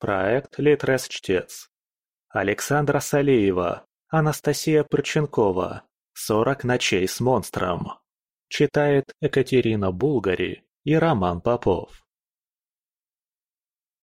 Проект «Литрес-чтец». Александра Салеева, Анастасия Прченкова. «Сорок ночей с монстром». Читает Екатерина Булгари и Роман Попов.